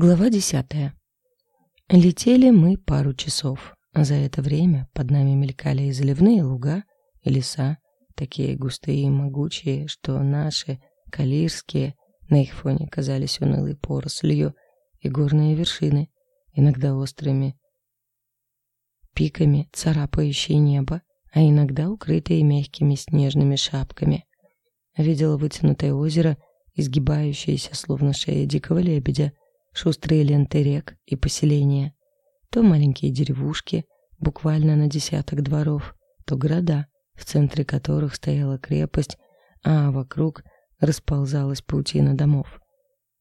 Глава десятая. Летели мы пару часов. За это время под нами мелькали и заливные луга, и леса, такие густые и могучие, что наши, калирские, на их фоне казались унылой порослью, и горные вершины, иногда острыми пиками, царапающие небо, а иногда укрытые мягкими снежными шапками. Видела вытянутое озеро, изгибающееся словно шея дикого лебедя, шустрые ленты рек и поселения, то маленькие деревушки, буквально на десяток дворов, то города, в центре которых стояла крепость, а вокруг расползалась паутина домов.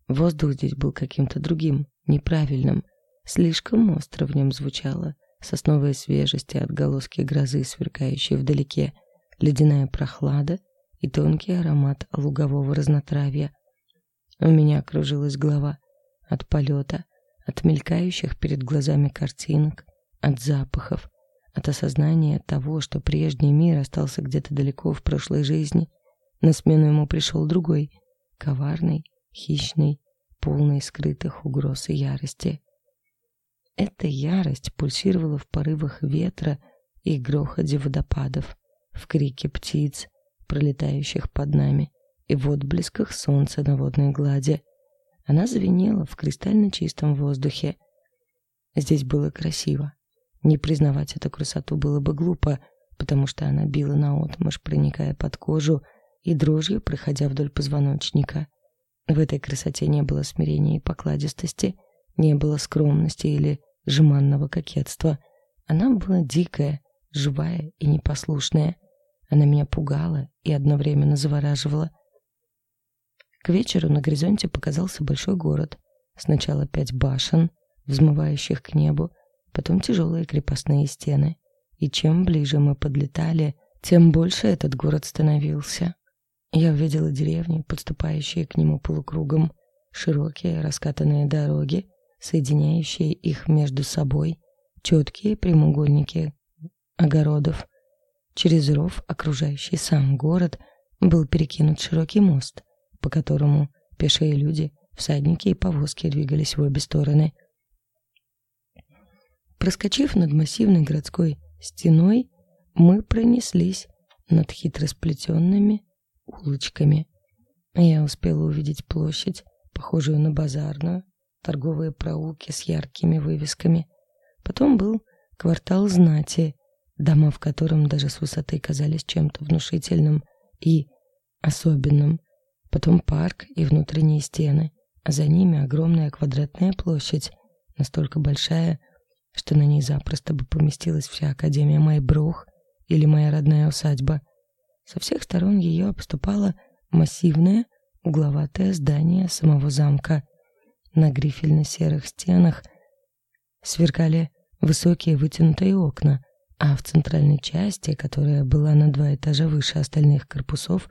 Воздух здесь был каким-то другим, неправильным, слишком остро в нем звучало, сосновая свежесть и отголоски грозы, сверкающие вдалеке, ледяная прохлада и тонкий аромат лугового разнотравья. У меня кружилась голова, от полета, от мелькающих перед глазами картинок, от запахов, от осознания того, что прежний мир остался где-то далеко в прошлой жизни. На смену ему пришел другой, коварный, хищный, полный скрытых угроз и ярости. Эта ярость пульсировала в порывах ветра и грохоте водопадов, в крике птиц, пролетающих под нами, и в отблесках солнца на водной глади. Она звенела в кристально чистом воздухе. Здесь было красиво. Не признавать эту красоту было бы глупо, потому что она била наотмашь, проникая под кожу и дрожью проходя вдоль позвоночника. В этой красоте не было смирения и покладистости, не было скромности или жеманного кокетства. Она была дикая, живая и непослушная. Она меня пугала и одновременно завораживала. К вечеру на горизонте показался большой город. Сначала пять башен, взмывающих к небу, потом тяжелые крепостные стены. И чем ближе мы подлетали, тем больше этот город становился. Я увидела деревни, подступающие к нему полукругом, широкие раскатанные дороги, соединяющие их между собой, четкие прямоугольники огородов. Через ров, окружающий сам город, был перекинут широкий мост по которому пешие люди, всадники и повозки двигались в обе стороны. Проскочив над массивной городской стеной, мы пронеслись над хитросплетенными улочками. Я успела увидеть площадь, похожую на базарную, торговые проулки с яркими вывесками. Потом был квартал знати, дома в котором даже с высоты казались чем-то внушительным и особенным. Потом парк и внутренние стены, а за ними огромная квадратная площадь, настолько большая, что на ней запросто бы поместилась вся Академия Майбрух или моя родная усадьба. Со всех сторон ее обступало массивное угловатое здание самого замка. На грифельно-серых стенах сверкали высокие вытянутые окна, а в центральной части, которая была на два этажа выше остальных корпусов,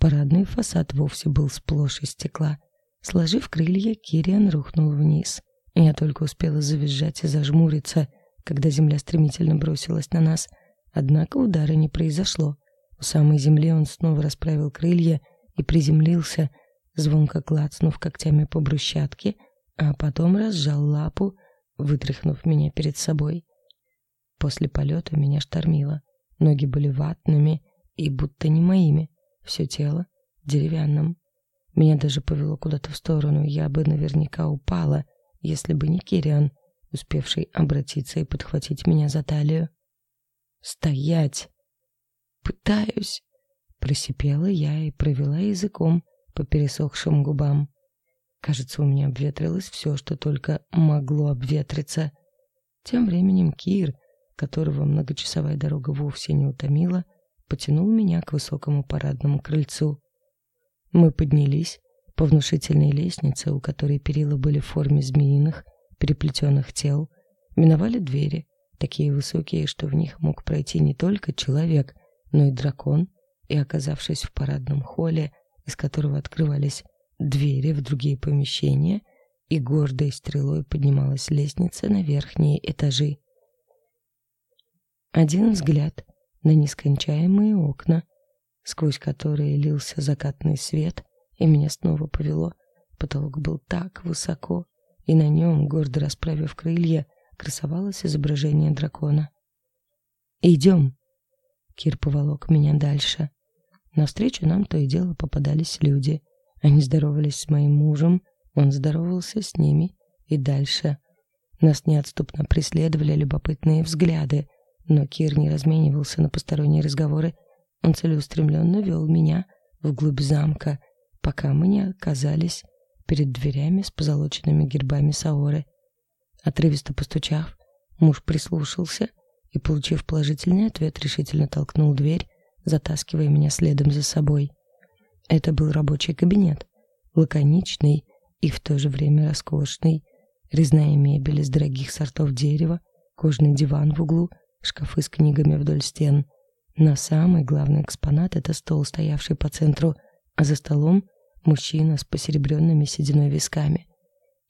Парадный фасад вовсе был сплошь из стекла. Сложив крылья, Кириан рухнул вниз. Я только успела завизжать и зажмуриться, когда земля стремительно бросилась на нас. Однако удара не произошло. У самой земли он снова расправил крылья и приземлился, звонко клацнув когтями по брусчатке, а потом разжал лапу, вытряхнув меня перед собой. После полета меня штормило. Ноги были ватными и будто не моими все тело деревянным. Меня даже повело куда-то в сторону, я бы наверняка упала, если бы не Кириан, успевший обратиться и подхватить меня за талию. «Стоять!» «Пытаюсь!» Просипела я и провела языком по пересохшим губам. Кажется, у меня обветрилось все, что только могло обветриться. Тем временем Кир, которого многочасовая дорога вовсе не утомила, потянул меня к высокому парадному крыльцу. Мы поднялись по внушительной лестнице, у которой перила были в форме змеиных, переплетенных тел, миновали двери, такие высокие, что в них мог пройти не только человек, но и дракон, и, оказавшись в парадном холле, из которого открывались двери в другие помещения, и гордой стрелой поднималась лестница на верхние этажи. Один взгляд, на нескончаемые окна, сквозь которые лился закатный свет, и меня снова повело. Потолок был так высоко, и на нем, гордо расправив крылья, красовалось изображение дракона. «Идем!» Кир поволок меня дальше. Навстречу нам то и дело попадались люди. Они здоровались с моим мужем, он здоровался с ними и дальше. Нас неотступно преследовали любопытные взгляды, но Кир не разменивался на посторонние разговоры. Он целеустремленно вел меня вглубь замка, пока мы не оказались перед дверями с позолоченными гербами Саоры. Отрывисто постучав, муж прислушался и, получив положительный ответ, решительно толкнул дверь, затаскивая меня следом за собой. Это был рабочий кабинет, лаконичный и в то же время роскошный, резная мебель из дорогих сортов дерева, кожаный диван в углу, шкафы с книгами вдоль стен. Но самый главный экспонат — это стол, стоявший по центру, а за столом мужчина с посеребренными сединой висками.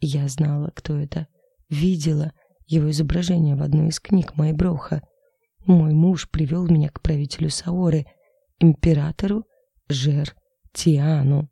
Я знала, кто это. Видела его изображение в одной из книг Майброха. Мой муж привел меня к правителю Саоры, императору Жер Тиану.